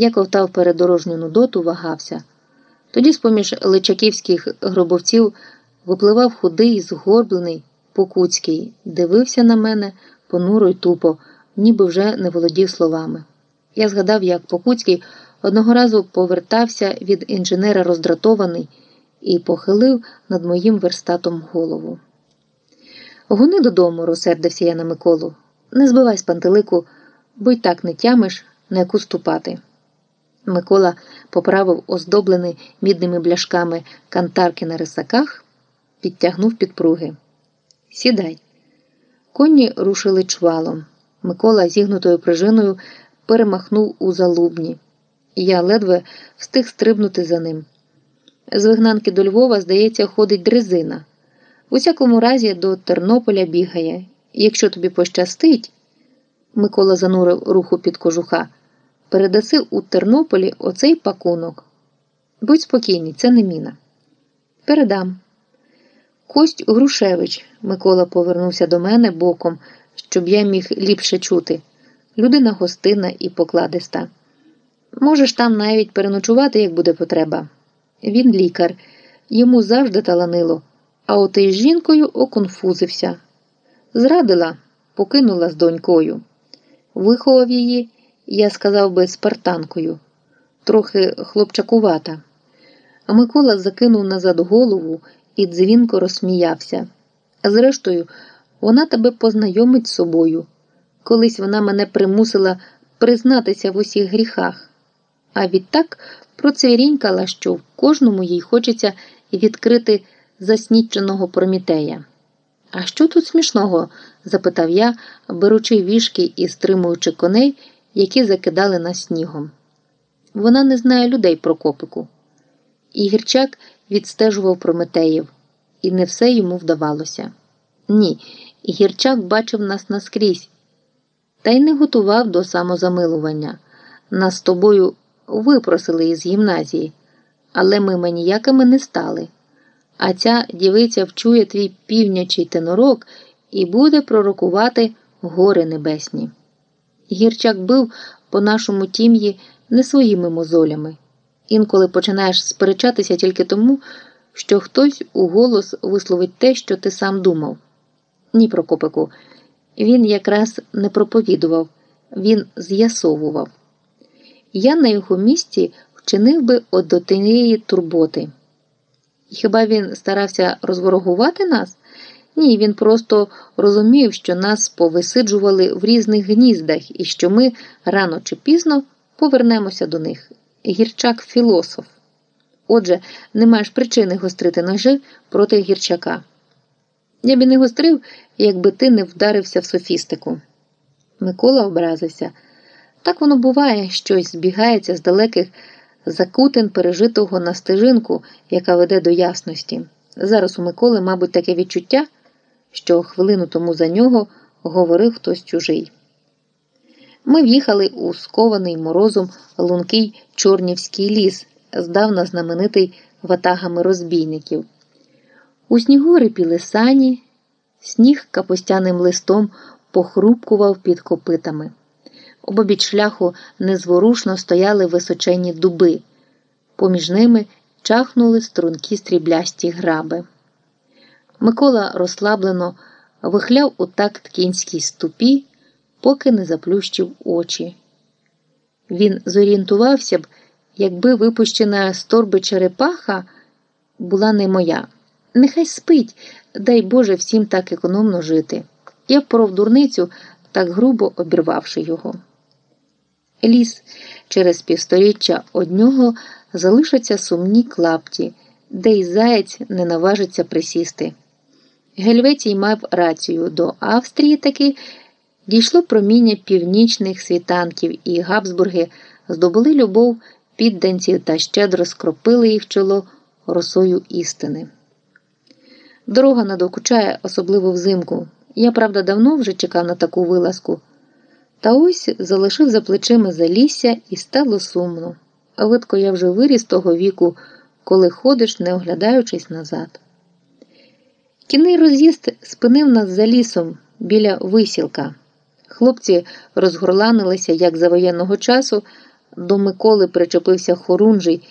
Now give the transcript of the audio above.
Я ковтав передорожню нудоту, вагався. Тоді, з поміж личаківських гробовців, випливав худий, згорблений, покуцький, дивився на мене понуро й тупо, ніби вже не володів словами. Я згадав, як Покуцький одного разу повертався від інженера роздратований і похилив над моїм верстатом голову. Гони додому, розсердився я на Миколу. Не збивай з пантелику, бо й так не тямиш, на яку ступати. Микола поправив оздоблений мідними бляшками кантарки на рисаках, підтягнув підпруги. Сідай. Коні рушили чвалом. Микола зігнутою прижиною перемахнув у залубні. Я ледве встиг стрибнути за ним. З вигнанки до Львова, здається, ходить дрезина. В усякому разі, до Тернополя бігає. Якщо тобі пощастить, Микола занурив руху під кожуха, передаси у Тернополі оцей пакунок. Будь спокійний, це не міна. Передам. Кость Грушевич, Микола повернувся до мене боком, щоб я міг ліпше чути. Людина гостинна і покладиста. Можеш там навіть переночувати, як буде потреба. Він лікар, йому завжди таланило, а от із жінкою оконфузився. Зрадила, покинула з донькою. Виховав її, я сказав би, спартанкою, трохи хлопчакувата. Микола закинув назад голову і дзвінко розсміявся. Зрештою, вона тебе познайомить з собою. Колись вона мене примусила признатися в усіх гріхах, а відтак процвірінькала, що в кожному їй хочеться відкрити засніченого Промітея. А що тут смішного? запитав я, беручи вішки і стримуючи коней, які закидали нас снігом. Вона не знає людей Прокопику. І Гірчак відстежував Прометеїв, і не все йому вдавалося. Ні, Гірчак бачив нас наскрізь, та й не готував до самозамилування. Нас з тобою випросили із гімназії, але ми маніяками не стали. А ця дівиця вчує твій півнячий тенорок і буде пророкувати гори небесні. Гірчак бив по нашому тім'ї не своїми мозолями. Інколи починаєш сперечатися тільки тому, що хтось у голос висловить те, що ти сам думав. Ні, Прокопику, він якраз не проповідував, він з'ясовував. Я на його місці вчинив би от до тієї турботи. Хіба він старався розворогувати нас? Ні, він просто розумів, що нас повисиджували в різних гніздах і що ми рано чи пізно повернемося до них. Гірчак філософ. Отже, не маєш причини гострити ножи проти гірчака. Я б і не гострив, якби ти не вдарився в софістику. Микола образився. Так воно буває, щось збігається з далеких закутин пережитого на стежинку, яка веде до ясності. Зараз у Миколи, мабуть, таке відчуття, що хвилину тому за нього говорив хтось чужий. Ми в'їхали у скований морозом лункий Чорнівський ліс, здавна знаменитий ватагами розбійників. У снігу рипіли сані, сніг капустяним листом похрупкував під копитами. Обобіч шляху незворушно стояли височенні дуби, поміж ними чахнули стрункі стріблясті граби. Микола розслаблено вихляв у такт кінській ступі, поки не заплющив очі. Він зорієнтувався б, якби випущена з торби черепаха була не моя. Нехай спить, дай Боже всім так економно жити. Я впоров дурницю, так грубо обірвавши його. Ліс через півсторіччя однього залишаться сумні клапті, де й заєць не наважиться присісти. Гельветій мав рацію до Австрії таки дійшло проміння північних світанків, і Габсбурги здобули любов підданців та щедро скропили їх чоло росою істини. Дорога надокучає, особливо взимку. Я, правда, давно вже чекав на таку вилазку. Та ось залишив за плечима залісся і стало сумно. А видко я вже виріс того віку, коли ходиш, не оглядаючись назад. Кінний роз'їзд спинив нас за лісом біля висілка. Хлопці розгорланилися, як за воєнного часу, До Миколи причепився хорунжий